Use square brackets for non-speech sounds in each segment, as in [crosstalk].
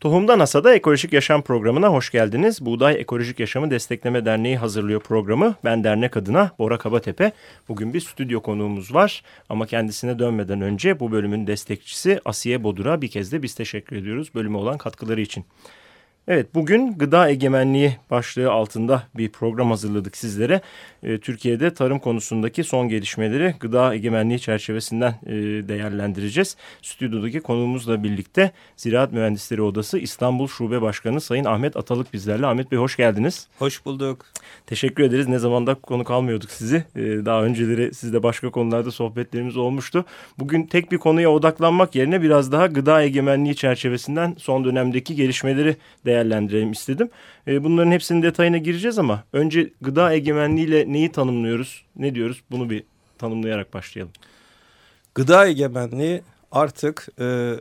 Tohumdan Hasada Ekolojik Yaşam programına hoş geldiniz. Buğday Ekolojik Yaşamı Destekleme Derneği hazırlıyor programı. Ben dernek adına Bora Kabatepe. Bugün bir stüdyo konuğumuz var ama kendisine dönmeden önce bu bölümün destekçisi Asiye Bodur'a bir kez de biz teşekkür ediyoruz bölüme olan katkıları için. Evet bugün gıda egemenliği başlığı altında bir program hazırladık sizlere. E, Türkiye'de tarım konusundaki son gelişmeleri gıda egemenliği çerçevesinden e, değerlendireceğiz. Stüdyodaki konuğumuzla birlikte Ziraat Mühendisleri Odası İstanbul Şube Başkanı Sayın Ahmet Atalık bizlerle. Ahmet Bey hoş geldiniz. Hoş bulduk. Teşekkür ederiz. Ne zamanda konuk almıyorduk sizi. E, daha önceleri sizde başka konularda sohbetlerimiz olmuştu. Bugün tek bir konuya odaklanmak yerine biraz daha gıda egemenliği çerçevesinden son dönemdeki gelişmeleri değerlendirelim istedim. E, bunların hepsinin detayına gireceğiz ama önce gıda egemenliğiyle neyi tanımlıyoruz, ne diyoruz bunu bir tanımlayarak başlayalım. Gıda egemenliği artık e,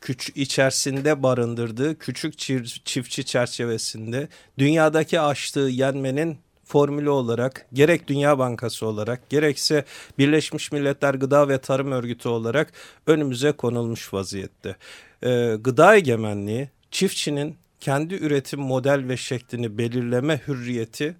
küç içerisinde barındırdığı küçük çiftçi çerçevesinde dünyadaki açlığı yenmenin formülü olarak gerek Dünya Bankası olarak gerekse Birleşmiş Milletler Gıda ve Tarım Örgütü olarak önümüze konulmuş vaziyette. E, gıda egemenliği çiftçinin kendi üretim model ve şeklini belirleme hürriyeti,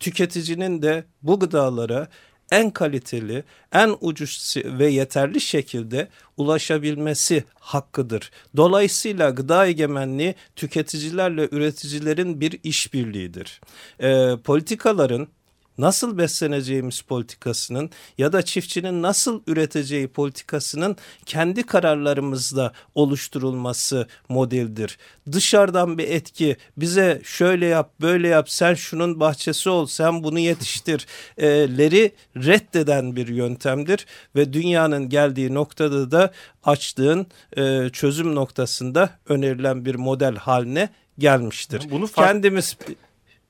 tüketicinin de bu gıdalara en kaliteli, en ucuz ve yeterli şekilde ulaşabilmesi hakkıdır. Dolayısıyla gıda egemenliği tüketicilerle üreticilerin bir işbirliğidir. E, politikaların nasıl besleneceğimiz politikasının ya da çiftçinin nasıl üreteceği politikasının kendi kararlarımızla oluşturulması modeldir. Dışarıdan bir etki bize şöyle yap böyle yap sen şunun bahçesi ol sen bunu yetiştir e, reddeden bir yöntemdir ve dünyanın geldiği noktada da açlığın e, çözüm noktasında önerilen bir model haline gelmiştir. Bunu Kendimiz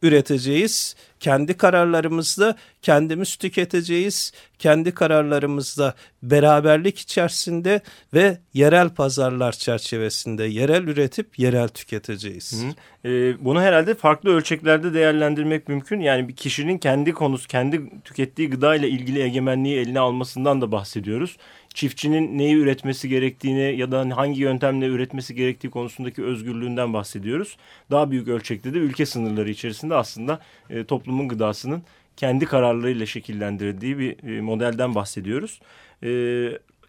üreteceğiz. Kendi kararlarımızla kendimiz tüketeceğiz. Kendi kararlarımızla beraberlik içerisinde ve yerel pazarlar çerçevesinde yerel üretip yerel tüketeceğiz. Hı. Ee, bunu herhalde farklı ölçeklerde değerlendirmek mümkün. Yani bir kişinin kendi konusu, kendi tükettiği gıda ile ilgili egemenliği eline almasından da bahsediyoruz çiftçinin neyi üretmesi gerektiğini ya da hangi yöntemle üretmesi gerektiği konusundaki özgürlüğünden bahsediyoruz. Daha büyük ölçekte de ülke sınırları içerisinde aslında e, toplumun gıdasının kendi kararlarıyla şekillendirildiği bir e, modelden bahsediyoruz. E,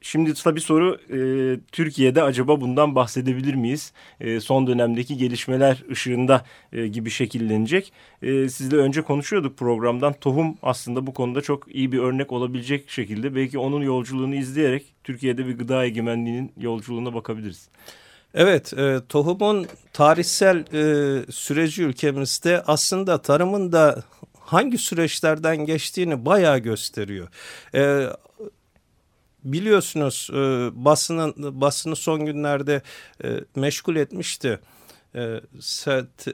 Şimdi tabii soru e, Türkiye'de acaba bundan bahsedebilir miyiz? E, son dönemdeki gelişmeler ışığında e, gibi şekillenecek. E, sizle önce konuşuyorduk programdan. Tohum aslında bu konuda çok iyi bir örnek olabilecek şekilde. Belki onun yolculuğunu izleyerek Türkiye'de bir gıda egemenliğinin yolculuğuna bakabiliriz. Evet, e, tohumun tarihsel e, süreci ülkemizde aslında tarımın da hangi süreçlerden geçtiğini bayağı gösteriyor. E, biliyorsunuz e, basının basını son günlerde e, meşgul etmişti. E, sert,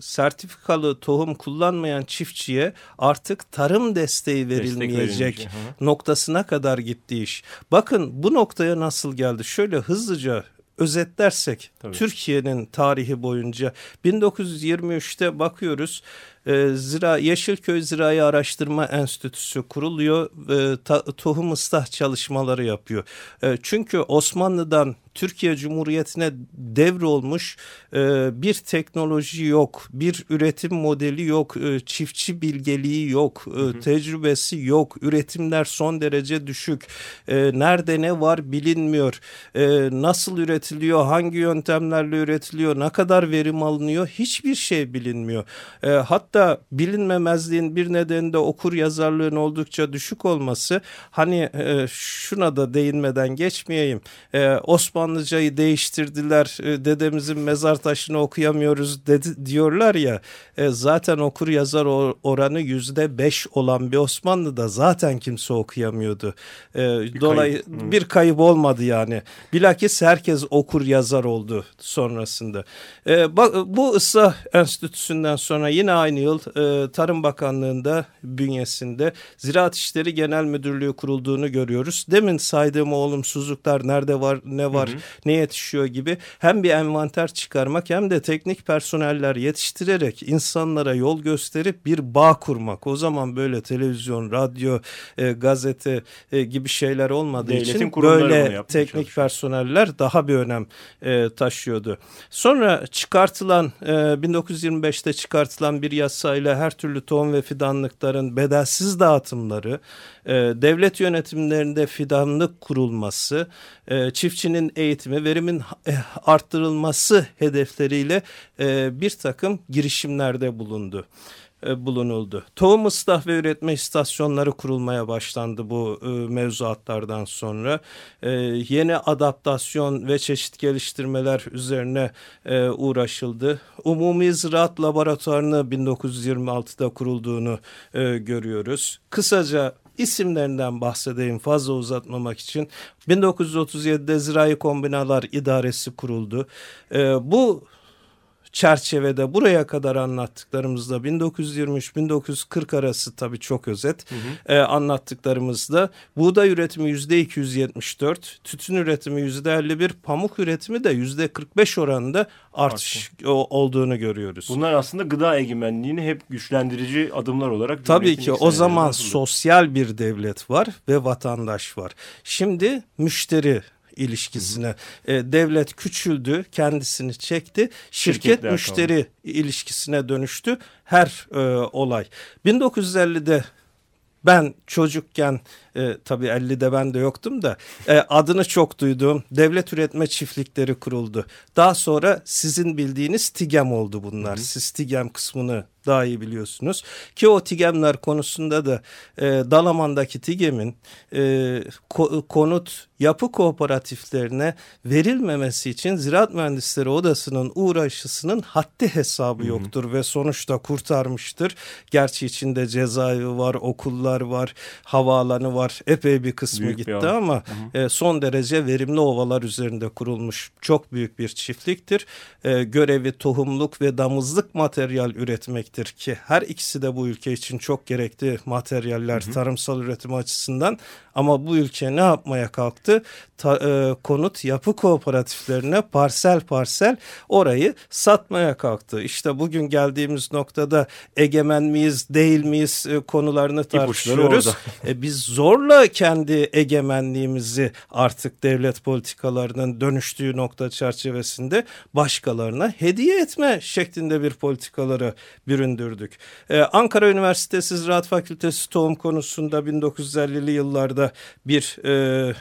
sertifikalı tohum kullanmayan çiftçiye artık tarım desteği verilmeyecek Destek noktasına kadar gitti iş. Bakın bu noktaya nasıl geldi? Şöyle hızlıca özetlersek Türkiye'nin tarihi boyunca 1923'te bakıyoruz e, Zira Yeşilköy Zirai Araştırma Enstitüsü kuruluyor ve ta, tohum ıslah çalışmaları yapıyor. E, çünkü Osmanlı'dan Türkiye Cumhuriyeti'ne devrolmuş e, bir teknoloji yok, bir üretim modeli yok, e, çiftçi bilgeliği yok, e, hı hı. tecrübesi yok, üretimler son derece düşük. E, nerede ne var bilinmiyor, e, nasıl üretiliyor, hangi yöntemlerle üretiliyor, ne kadar verim alınıyor hiçbir şey bilinmiyor. E, hatta bilinmemezliğin bir nedeni de okur yazarlığın oldukça düşük olması. Hani e, şuna da değinmeden geçmeyeyim. E, Osmanlı Osmanlıcayı değiştirdiler e, dedemizin mezar taşını okuyamıyoruz dedi, diyorlar ya e, zaten okur yazar oranı yüzde beş olan bir Osmanlı'da zaten kimse okuyamıyordu. E, bir dolayı kayıp. bir kayıp olmadı yani. Bilakis herkes okur yazar oldu sonrasında. E, bak, bu ıslah enstitüsünden sonra yine aynı yıl e, Tarım Bakanlığı'nda bünyesinde Ziraat İşleri Genel Müdürlüğü kurulduğunu görüyoruz. Demin saydığım olumsuzluklar nerede var, ne var, hı hı. ne yetişiyor gibi hem bir envanter çıkarmak hem de teknik personeller yetiştirerek insanlara yol gösterip bir bağ kurmak. O zaman böyle televizyon, radyo, e, gazete e, gibi şeyler olmadığı Devletin için böyle teknik personeller daha bir önem e, taşıyordu. Sonra çıkartılan e, 1925'te çıkartılan bir yasayla her türlü tohum ve fidanlıkların bedelsiz dağıtımları, e, devlet yönetimlerinde fidanlık kurulması, e, çiftçinin eğitimi, verimin e, arttırılması hedefleriyle e, bir takım girişimlerde bulundu. E, bulunuldu. Tohum ıslah ve üretme istasyonları kurulmaya başlandı bu e, mevzuatlardan sonra. E, yeni adaptasyon ve çeşit geliştirmeler üzerine uğraşıldı. Umumi Ziraat Laboratuvarını 1926'da kurulduğunu görüyoruz. Kısaca isimlerinden bahsedeyim fazla uzatmamak için. 1937'de Zirai Kombinalar İdaresi kuruldu. Bu çerçevede buraya kadar anlattıklarımızda 1923-1940 arası tabii çok özet hı hı. E, anlattıklarımızda buğday üretimi yüzde 274, tütün üretimi yüzde 51, pamuk üretimi de yüzde 45 oranında artış Arttı. olduğunu görüyoruz. Bunlar aslında gıda egemenliğini hep güçlendirici adımlar olarak. Tabii ki o zaman sosyal bir devlet var ve vatandaş var. Şimdi müşteri ilişkisine. E, devlet küçüldü, kendisini çekti. Şirket Şirketler müşteri kaldı. ilişkisine dönüştü her e, olay. 1950'de ben çocukken e, tabii 50'de ben de yoktum da e, adını çok duyduğum devlet üretme çiftlikleri kuruldu. Daha sonra sizin bildiğiniz TİGEM oldu bunlar. Hı hı. Siz TİGEM kısmını daha iyi biliyorsunuz. Ki o TİGEM'ler konusunda da e, Dalaman'daki TİGEM'in e, ko, konut yapı kooperatiflerine verilmemesi için Ziraat Mühendisleri Odası'nın uğraşısının haddi hesabı yoktur hı hı. ve sonuçta kurtarmıştır. Gerçi içinde cezaevi var, okullar var, havaalanı var. Epey bir kısmı büyük gitti bir ama hı hı. E, son derece verimli ovalar üzerinde kurulmuş çok büyük bir çiftliktir. E, görevi tohumluk ve damızlık materyal üretmektir ki her ikisi de bu ülke için çok gerekli materyaller hı hı. tarımsal üretim açısından ama bu ülke ne yapmaya kalktı? Ta, e, konut yapı kooperatiflerine parsel parsel orayı satmaya kalktı. İşte bugün geldiğimiz noktada egemen miyiz değil miyiz e, konularını tartışıyoruz. E, biz zorla kendi egemenliğimizi artık devlet politikalarının dönüştüğü nokta çerçevesinde başkalarına hediye etme şeklinde bir politikaları büründürdük. Ee, Ankara Üniversitesi Ziraat Fakültesi tohum konusunda 1950'li yıllarda bir e,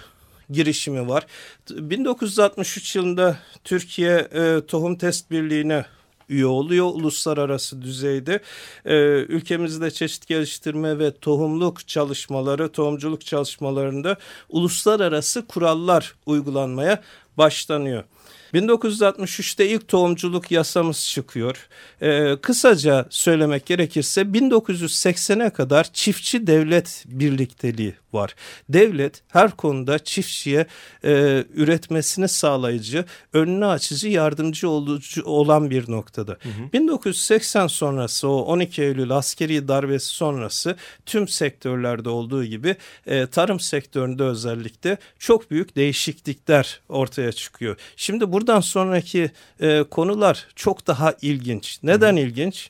girişimi var. 1963 yılında Türkiye e, Tohum Test Birliği'ne üye oluyor uluslararası düzeyde. Ee, ülkemizde çeşit geliştirme ve tohumluk çalışmaları, tohumculuk çalışmalarında uluslararası kurallar uygulanmaya başlanıyor. 1963'te ilk tohumculuk yasamız çıkıyor. Ee, kısaca söylemek gerekirse 1980'e kadar çiftçi devlet birlikteliği var. Devlet her konuda çiftçiye e, üretmesini sağlayıcı, önünü açıcı, yardımcı olucu olan bir noktada. Hı hı. 1980 sonrası o 12 Eylül askeri darbesi sonrası tüm sektörlerde olduğu gibi e, tarım sektöründe özellikle çok büyük değişiklikler ortaya çıkıyor. Şimdi buradan sonraki e, konular çok daha ilginç. Neden hı ilginç?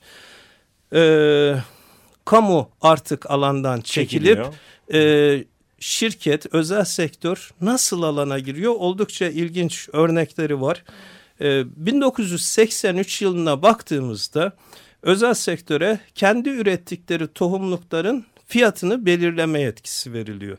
Eee kamu artık alandan çekilip e, şirket, özel sektör nasıl alana giriyor? Oldukça ilginç örnekleri var. E, 1983 yılına baktığımızda özel sektöre kendi ürettikleri tohumlukların fiyatını belirleme yetkisi veriliyor.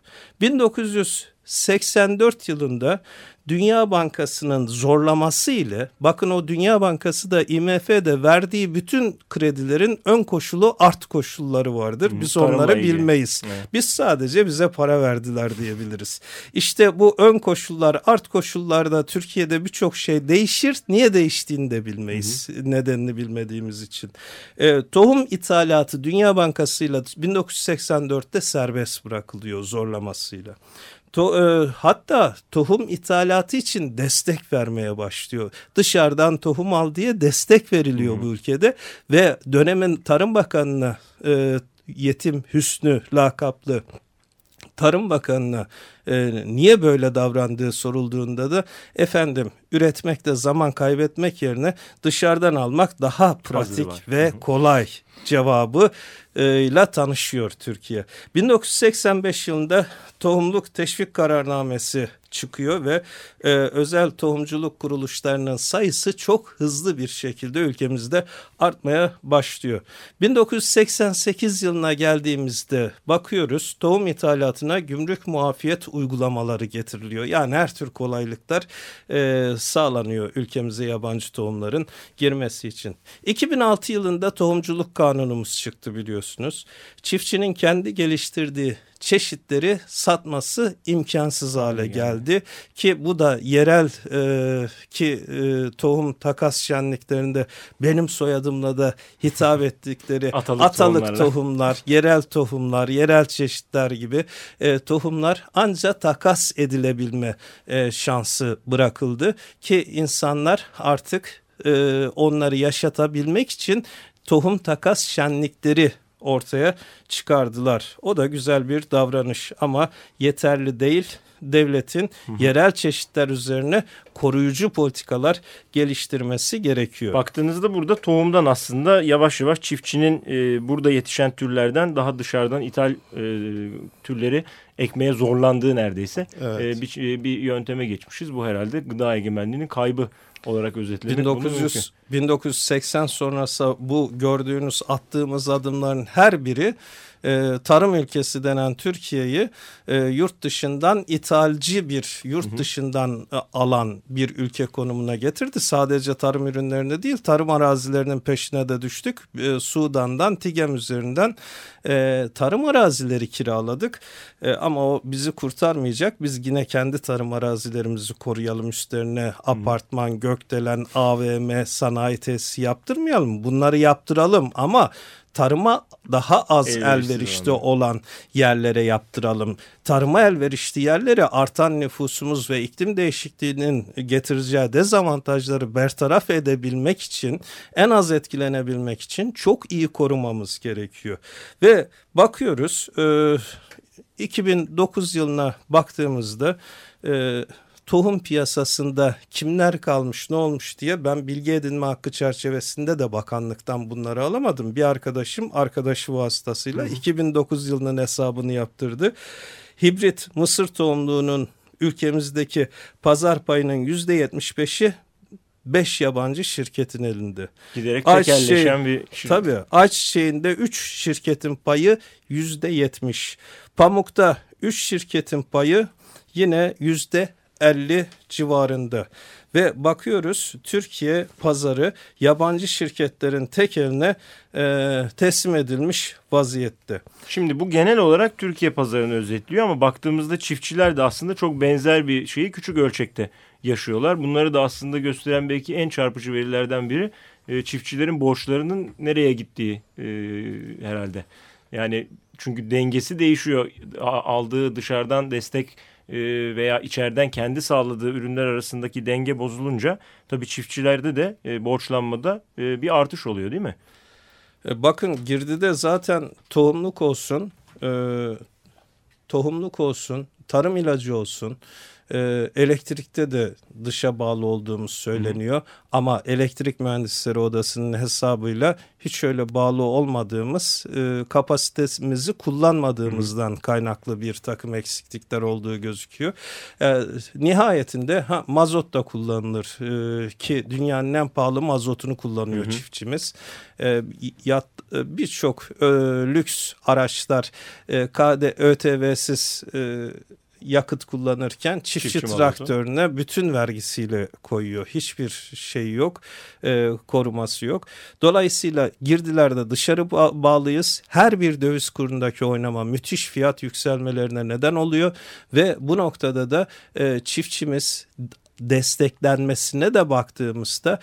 1984 yılında Dünya Bankası'nın zorlaması ile bakın o Dünya Bankası da IMF'de verdiği bütün kredilerin ön koşulu art koşulları vardır. Biz onları bilmeyiz. Evet. Biz sadece bize para verdiler diyebiliriz. İşte bu ön koşullar art koşullarda Türkiye'de birçok şey değişir. Niye değiştiğini de bilmeyiz. Hı hı. Nedenini bilmediğimiz için. E, tohum ithalatı Dünya Bankası ile 1984'te serbest bırakılıyor zorlamasıyla. To, e, hatta tohum ithalatı için destek vermeye başlıyor. Dışarıdan tohum al diye destek veriliyor hmm. bu ülkede ve dönemin Tarım Bakanı'na e, Yetim Hüsnü lakaplı Tarım Bakanı'na e, niye böyle davrandığı sorulduğunda da efendim üretmekte zaman kaybetmek yerine dışarıdan almak daha pratik ve kolay. cevabı ile tanışıyor Türkiye. 1985 yılında tohumluk teşvik kararnamesi çıkıyor ve e, özel tohumculuk kuruluşlarının sayısı çok hızlı bir şekilde ülkemizde artmaya başlıyor. 1988 yılına geldiğimizde bakıyoruz tohum ithalatına gümrük muafiyet uygulamaları getiriliyor. Yani her tür kolaylıklar e, sağlanıyor ülkemize yabancı tohumların girmesi için. 2006 yılında tohumculuk kanunumuz çıktı biliyorsunuz. Çiftçinin kendi geliştirdiği çeşitleri satması imkansız hale geldi ki bu da yerel e, ki e, tohum takas şenliklerinde benim soyadımla da hitap ettikleri [laughs] atalık, atalık tohumlar, yerel tohumlar, yerel çeşitler gibi e, tohumlar ancak takas edilebilme e, şansı bırakıldı ki insanlar artık e, onları yaşatabilmek için tohum takas şenlikleri ortaya çıkardılar. O da güzel bir davranış ama yeterli değil. Devletin yerel çeşitler üzerine koruyucu politikalar geliştirmesi gerekiyor. Baktığınızda burada tohumdan aslında yavaş yavaş çiftçinin e, burada yetişen türlerden daha dışarıdan ithal e, türleri ekmeye zorlandığı neredeyse evet. e, bir, bir yönteme geçmişiz. Bu herhalde gıda egemenliğinin kaybı olarak özetlemek 1900, 1980 sonrası bu gördüğünüz attığımız adımların her biri e, tarım ülkesi denen Türkiye'yi e, yurt dışından ithalci bir yurt hı hı. dışından e, alan bir ülke konumuna getirdi. Sadece tarım ürünlerine değil tarım arazilerinin peşine de düştük. E, Sudan'dan Tigem üzerinden e, tarım arazileri kiraladık. E, ama o bizi kurtarmayacak. Biz yine kendi tarım arazilerimizi koruyalım üstlerine apartman, gökdelen, AVM, sanayi tesisi yaptırmayalım. Bunları yaptıralım ama tarıma daha az elverişli, elverişli olan yerlere yaptıralım. Tarıma elverişli yerlere artan nüfusumuz ve iklim değişikliğinin getireceği dezavantajları bertaraf edebilmek için en az etkilenebilmek için çok iyi korumamız gerekiyor. Ve bakıyoruz e, 2009 yılına baktığımızda e, tohum piyasasında kimler kalmış ne olmuş diye ben bilgi edinme hakkı çerçevesinde de bakanlıktan bunları alamadım. Bir arkadaşım arkadaşı vasıtasıyla hı hı. 2009 yılının hesabını yaptırdı. Hibrit mısır tohumluğunun ülkemizdeki pazar payının %75'i 5 yabancı şirketin elinde. Giderek tekelleşen bir şirket. Tabii. Ayçiçeğinde 3 şirketin payı %70. Pamukta 3 şirketin payı yine yüzde 50 civarında ve bakıyoruz Türkiye pazarı yabancı şirketlerin tek eline e, teslim edilmiş vaziyette. Şimdi bu genel olarak Türkiye pazarını özetliyor ama baktığımızda çiftçiler de aslında çok benzer bir şeyi küçük ölçekte yaşıyorlar. Bunları da aslında gösteren belki en çarpıcı verilerden biri e, çiftçilerin borçlarının nereye gittiği e, herhalde. Yani çünkü dengesi değişiyor. Aldığı dışarıdan destek e, veya içeriden kendi sağladığı ürünler arasındaki denge bozulunca tabii çiftçilerde de e, borçlanmada e, bir artış oluyor değil mi? Bakın girdide zaten tohumluk olsun, tohumluk olsun, tarım ilacı olsun, e, elektrikte de dışa bağlı olduğumuz söyleniyor. Hı hı. Ama elektrik mühendisleri odasının hesabıyla hiç öyle bağlı olmadığımız e, kapasitemizi kullanmadığımızdan hı. kaynaklı bir takım eksiklikler olduğu gözüküyor. E, nihayetinde ha, mazot da kullanılır e, ki dünyanın en pahalı mazotunu kullanıyor hı hı. çiftçimiz. E, yat birçok e, lüks araçlar e, KD ÖTV'siz e, yakıt kullanırken çiftçi, çiftçi traktörüne mazotu. bütün vergisiyle koyuyor. Hiçbir şey yok, e, koruması yok. Dolayısıyla girdilerde dışarı bağlıyız. Her bir döviz kurundaki oynama müthiş fiyat yükselmelerine neden oluyor ve bu noktada da e, çiftçimiz desteklenmesine de baktığımızda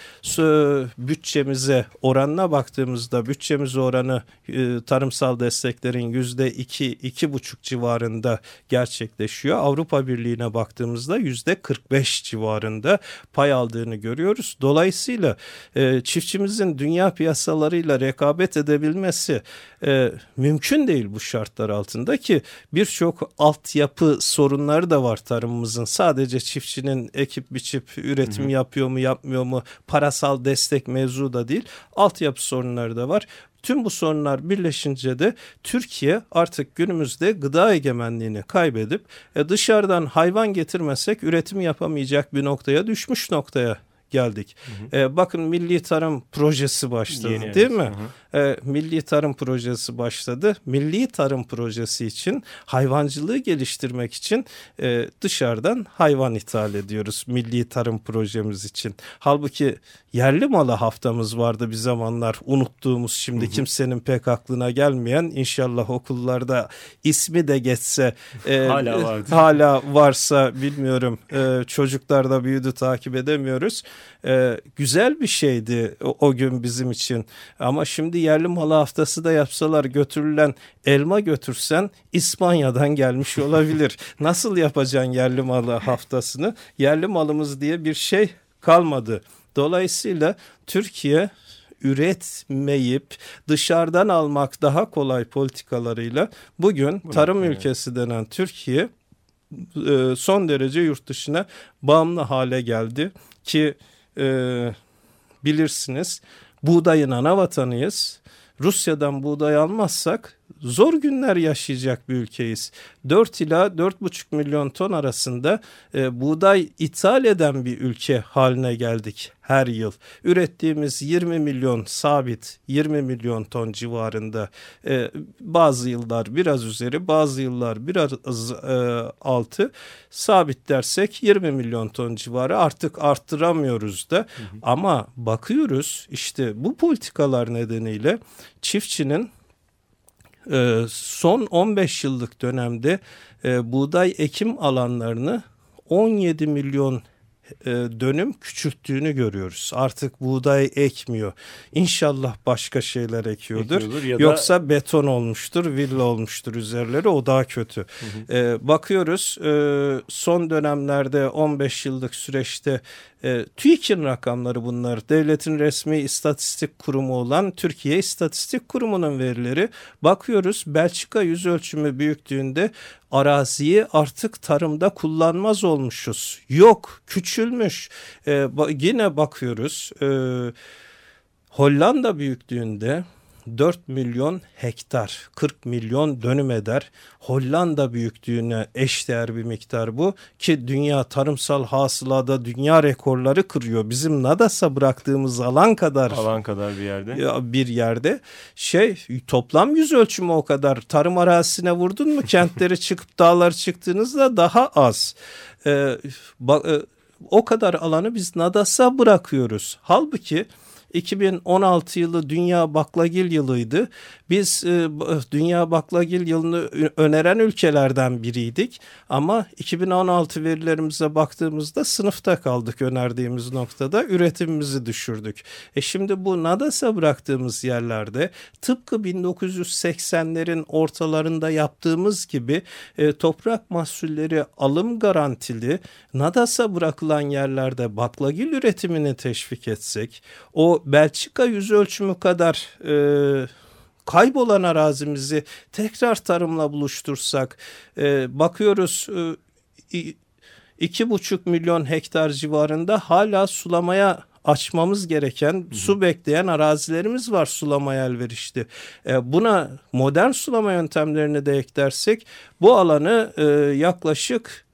bütçemize oranına baktığımızda bütçemiz oranı e, tarımsal desteklerin yüzde iki, iki buçuk civarında gerçekleşiyor. Avrupa Birliği'ne baktığımızda yüzde 45 civarında pay aldığını görüyoruz. Dolayısıyla e, çiftçimizin dünya piyasalarıyla rekabet edebilmesi e, mümkün değil bu şartlar altında ki birçok altyapı sorunları da var tarımımızın. Sadece çiftçinin ekip biçip üretim hı hı. yapıyor mu yapmıyor mu parasal destek mevzu da değil altyapı sorunları da var. Tüm bu sorunlar birleşince de Türkiye artık günümüzde gıda egemenliğini kaybedip e, dışarıdan hayvan getirmesek üretim yapamayacak bir noktaya düşmüş noktaya geldik. Hı hı. E, bakın Milli Tarım Projesi başladı Yeni, değil evet. mi? Hı hı. E, Milli Tarım Projesi başladı. Milli Tarım Projesi için hayvancılığı geliştirmek için e, dışarıdan hayvan ithal ediyoruz. Milli Tarım Projemiz için. Halbuki yerli malı haftamız vardı bir zamanlar unuttuğumuz şimdi hı hı. kimsenin pek aklına gelmeyen inşallah okullarda ismi de geçse e, [laughs] hala, vardı. hala varsa bilmiyorum e, çocuklar da büyüdü takip edemiyoruz. E, güzel bir şeydi o, o gün bizim için ama şimdi yerli malı haftası da yapsalar götürülen elma götürsen İspanya'dan gelmiş [laughs] olabilir. Nasıl yapacaksın yerli malı haftasını? Yerli malımız diye bir şey kalmadı. Dolayısıyla Türkiye üretmeyip dışarıdan almak daha kolay politikalarıyla bugün tarım ülkesi denen Türkiye e, son derece yurt dışına bağımlı hale geldi ki e, bilirsiniz buğdayın ana vatanıyız. Rusya'dan buğday almazsak zor günler yaşayacak bir ülkeyiz. 4 ila 4,5 milyon ton arasında e, buğday ithal eden bir ülke haline geldik her yıl. Ürettiğimiz 20 milyon sabit 20 milyon ton civarında e, bazı yıllar biraz üzeri bazı yıllar biraz e, altı sabit dersek 20 milyon ton civarı artık arttıramıyoruz da hı hı. ama bakıyoruz işte bu politikalar nedeniyle çiftçinin e, son 15 yıllık dönemde e, buğday ekim alanlarını 17 milyon e, dönüm küçülttüğünü görüyoruz. Artık buğday ekmiyor. İnşallah başka şeyler ekiyordur. Ekiyordur ya Yoksa da... beton olmuştur, villa olmuştur üzerleri o daha kötü. Hı hı. E, bakıyoruz e, son dönemlerde 15 yıllık süreçte e, TÜİK'in rakamları bunlar. Devletin resmi istatistik kurumu olan Türkiye İstatistik Kurumu'nun verileri. Bakıyoruz Belçika yüz ölçümü büyüklüğünde araziyi artık tarımda kullanmaz olmuşuz. Yok küçülmüş. E, yine bakıyoruz e, Hollanda büyüklüğünde 4 milyon hektar 40 milyon dönüm eder. Hollanda büyüklüğüne eşdeğer bir miktar bu ki dünya tarımsal hasılada dünya rekorları kırıyor. Bizim Nadas'a bıraktığımız alan kadar alan kadar bir yerde. Bir yerde şey toplam yüz ölçümü o kadar. Tarım arazisine vurdun mu kentleri [laughs] çıkıp dağlar çıktığınızda daha az. Ee, e, o kadar alanı biz Nadas'a bırakıyoruz. Halbuki 2016 yılı Dünya Baklagil yılıydı. Biz e, Dünya Baklagil yılını öneren ülkelerden biriydik. Ama 2016 verilerimize baktığımızda sınıfta kaldık önerdiğimiz noktada. Üretimimizi düşürdük. E şimdi bu NADAS'a bıraktığımız yerlerde tıpkı 1980'lerin ortalarında yaptığımız gibi e, toprak mahsulleri alım garantili NADAS'a bırakılan yerlerde baklagil üretimini teşvik etsek o Belçika yüz ölçümü kadar e, kaybolan arazimizi tekrar tarımla buluştursak e, bakıyoruz e, iki buçuk milyon hektar civarında hala sulamaya açmamız gereken hı hı. su bekleyen arazilerimiz var sulamaya elverişli. E, buna modern sulama yöntemlerini de eklersek bu alanı e, yaklaşık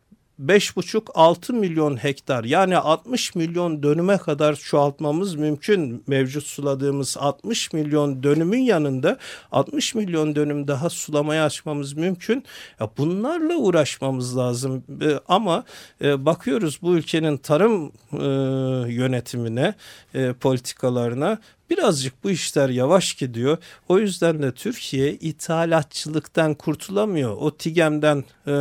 5,5-6 milyon hektar yani 60 milyon dönüme kadar çoğaltmamız mümkün. Mevcut suladığımız 60 milyon dönümün yanında 60 milyon dönüm daha sulamaya açmamız mümkün. Ya bunlarla uğraşmamız lazım e, ama e, bakıyoruz bu ülkenin tarım e, yönetimine, e, politikalarına birazcık bu işler yavaş gidiyor. O yüzden de Türkiye ithalatçılıktan kurtulamıyor. O TİGEM'den e,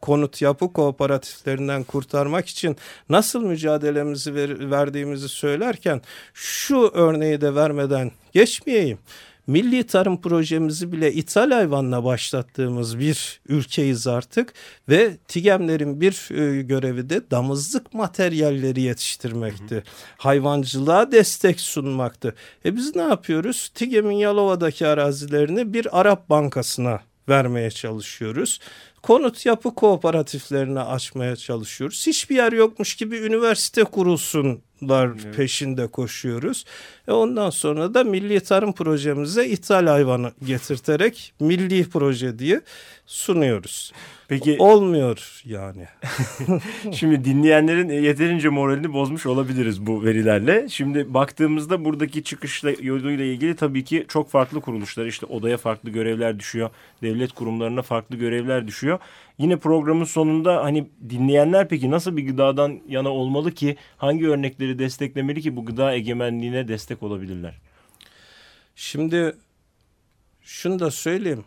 konut yapı kooperatiflerinden kurtarmak için nasıl mücadelemizi ver, verdiğimizi söylerken şu örneği de vermeden geçmeyeyim. Milli tarım projemizi bile ithal hayvanla başlattığımız bir ülkeyiz artık ve TİGEM'lerin bir e, görevi de damızlık materyalleri yetiştirmekti. Hı hı. Hayvancılığa destek sunmaktı. E biz ne yapıyoruz? TİGEM'in Yalova'daki arazilerini bir Arap bankasına vermeye çalışıyoruz konut yapı kooperatiflerini açmaya çalışıyoruz. Hiçbir yer yokmuş gibi üniversite kurulsunlar evet. peşinde koşuyoruz. E ondan sonra da milli tarım projemize ithal hayvanı getirterek milli proje diye sunuyoruz. Peki olmuyor yani. [laughs] Şimdi dinleyenlerin yeterince moralini bozmuş olabiliriz bu verilerle. Şimdi baktığımızda buradaki çıkışla yoluyla ilgili tabii ki çok farklı kuruluşlar işte odaya farklı görevler düşüyor. Devlet kurumlarına farklı görevler düşüyor. Yine programın sonunda hani dinleyenler peki nasıl bir gıdadan yana olmalı ki hangi örnekleri desteklemeli ki bu gıda egemenliğine destek olabilirler? Şimdi şunu da söyleyeyim.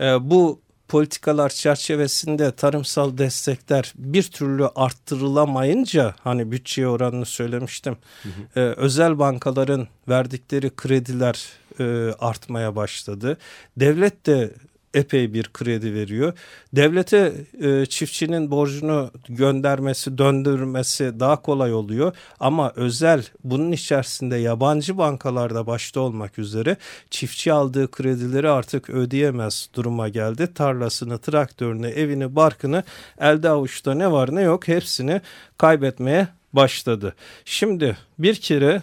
Ee, bu politikalar çerçevesinde tarımsal destekler bir türlü arttırılamayınca hani bütçeye oranını söylemiştim. Hı hı. E, özel bankaların verdikleri krediler e, artmaya başladı. Devlet de epey bir kredi veriyor. Devlete e, çiftçinin borcunu göndermesi, döndürmesi daha kolay oluyor. Ama özel bunun içerisinde yabancı bankalarda başta olmak üzere çiftçi aldığı kredileri artık ödeyemez duruma geldi. Tarlasını, traktörünü, evini, barkını elde avuçta ne var ne yok hepsini kaybetmeye başladı. Şimdi bir kere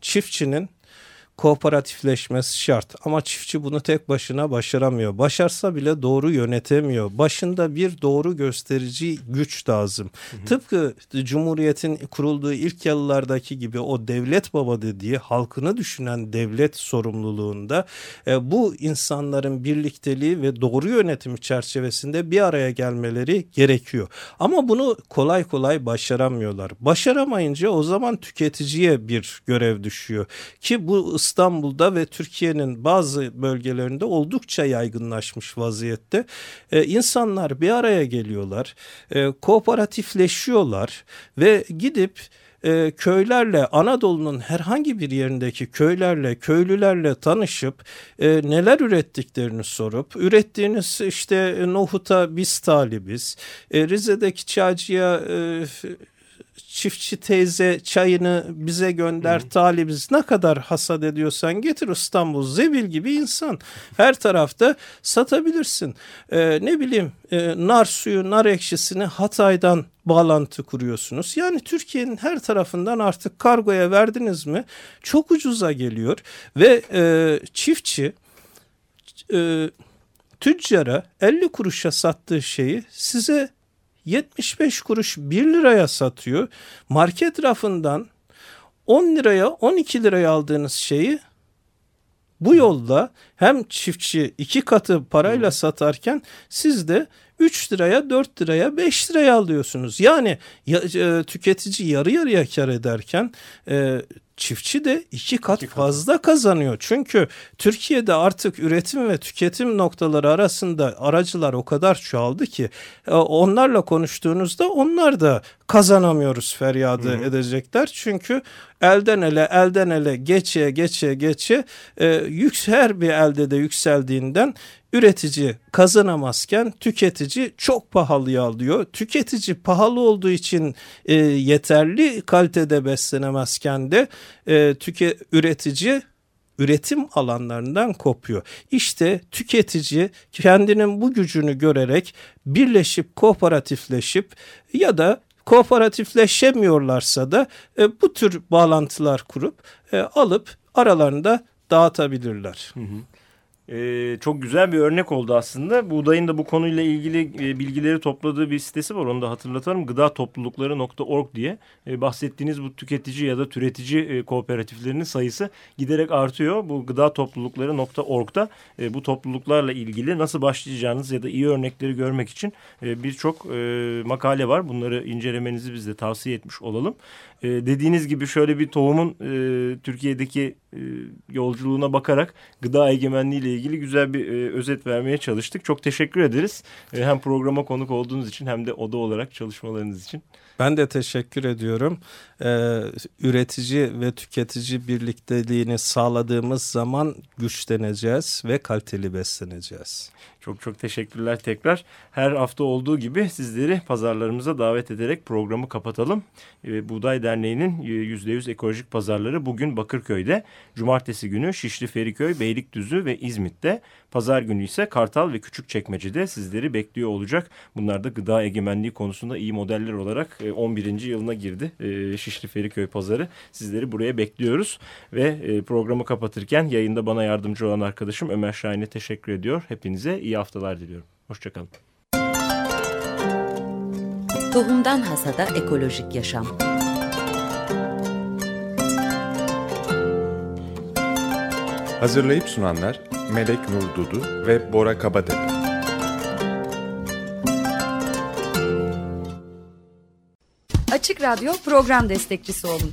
çiftçinin kooperatifleşmesi şart. Ama çiftçi bunu tek başına başaramıyor. Başarsa bile doğru yönetemiyor. Başında bir doğru gösterici güç lazım. Hı hı. Tıpkı Cumhuriyet'in kurulduğu ilk yıllardaki gibi o devlet baba dediği halkını düşünen devlet sorumluluğunda e, bu insanların birlikteliği ve doğru yönetim çerçevesinde bir araya gelmeleri gerekiyor. Ama bunu kolay kolay başaramıyorlar. Başaramayınca o zaman tüketiciye bir görev düşüyor. Ki bu İstanbul'da ve Türkiye'nin bazı bölgelerinde oldukça yaygınlaşmış vaziyette. Ee, insanlar bir araya geliyorlar, e, kooperatifleşiyorlar ve gidip e, köylerle Anadolu'nun herhangi bir yerindeki köylerle köylülerle tanışıp e, neler ürettiklerini sorup ürettiğiniz işte nohuta biz talibiz e, Rize'deki çaycıya e, çiftçi teyze çayını bize gönder Hı. talibiz ne kadar hasat ediyorsan getir İstanbul zebil gibi insan her tarafta satabilirsin ee, ne bileyim e, nar suyu nar ekşisini Hatay'dan bağlantı kuruyorsunuz. Yani Türkiye'nin her tarafından artık kargoya verdiniz mi çok ucuza geliyor ve e, çiftçi e, tüccara 50 kuruşa sattığı şeyi size 75 kuruş 1 liraya satıyor. Market rafından 10 liraya 12 liraya aldığınız şeyi bu yolda hem çiftçi iki katı parayla satarken siz de 3 liraya 4 liraya 5 liraya alıyorsunuz. Yani ya, e, tüketici yarı yarıya kar ederken e, çiftçi de iki kat iki fazla kat. kazanıyor. Çünkü Türkiye'de artık üretim ve tüketim noktaları arasında aracılar o kadar çoğaldı ki e, onlarla konuştuğunuzda onlar da kazanamıyoruz feryadı Hı-hı. edecekler. Çünkü elden ele elden ele geçe geçe geçe e, yük, her bir elde de yükseldiğinden üretici kazanamazken tüketici çok pahalıya alıyor. Tüketici pahalı olduğu için e, yeterli kalitede beslenemezken de e, tüke, üretici üretim alanlarından kopuyor. İşte tüketici kendinin bu gücünü görerek birleşip kooperatifleşip ya da kooperatifleşemiyorlarsa da e, bu tür bağlantılar kurup e, alıp aralarında dağıtabilirler. Hı hı. Ee, çok güzel bir örnek oldu aslında. Buğday'ın da bu konuyla ilgili e, bilgileri topladığı bir sitesi var. Onu da hatırlatalım. Gıda toplulukları.org diye. E, bahsettiğiniz bu tüketici ya da türetici e, kooperatiflerinin sayısı giderek artıyor. Bu gıda toplulukları.org'da e, bu topluluklarla ilgili nasıl başlayacağınız ya da iyi örnekleri görmek için e, birçok e, makale var. Bunları incelemenizi biz de tavsiye etmiş olalım. E, dediğiniz gibi şöyle bir tohumun e, Türkiye'deki yolculuğuna bakarak gıda egemenliği ile ilgili güzel bir e, özet vermeye çalıştık. Çok teşekkür ederiz. E, hem programa konuk olduğunuz için hem de oda olarak çalışmalarınız için. Ben de teşekkür ediyorum. Ee, üretici ve tüketici birlikteliğini sağladığımız zaman güçleneceğiz ve kaliteli besleneceğiz. Çok çok teşekkürler tekrar. Her hafta olduğu gibi sizleri pazarlarımıza davet ederek programı kapatalım. E, Buğday Derneği'nin %100 ekolojik pazarları bugün Bakırköy'de. Cumartesi günü Şişli Feriköy, Beylikdüzü ve İzmit'te. Pazar günü ise Kartal ve Küçükçekmece'de sizleri bekliyor olacak. Bunlar da gıda egemenliği konusunda iyi modeller olarak 11. E, yılına girdi e, Şişli Feriköy Pazarı. Sizleri buraya bekliyoruz ve e, programı kapatırken yayında bana yardımcı olan arkadaşım Ömer Şahin'e teşekkür ediyor. Hepinize iyi haftalar diliyorum. Hoşçakalın. Tohumdan Hasada Ekolojik Yaşam Hazırlayıp sunanlar Melek Nur Dudu ve Bora Kabadepe. Açık Radyo program destekçisi olun.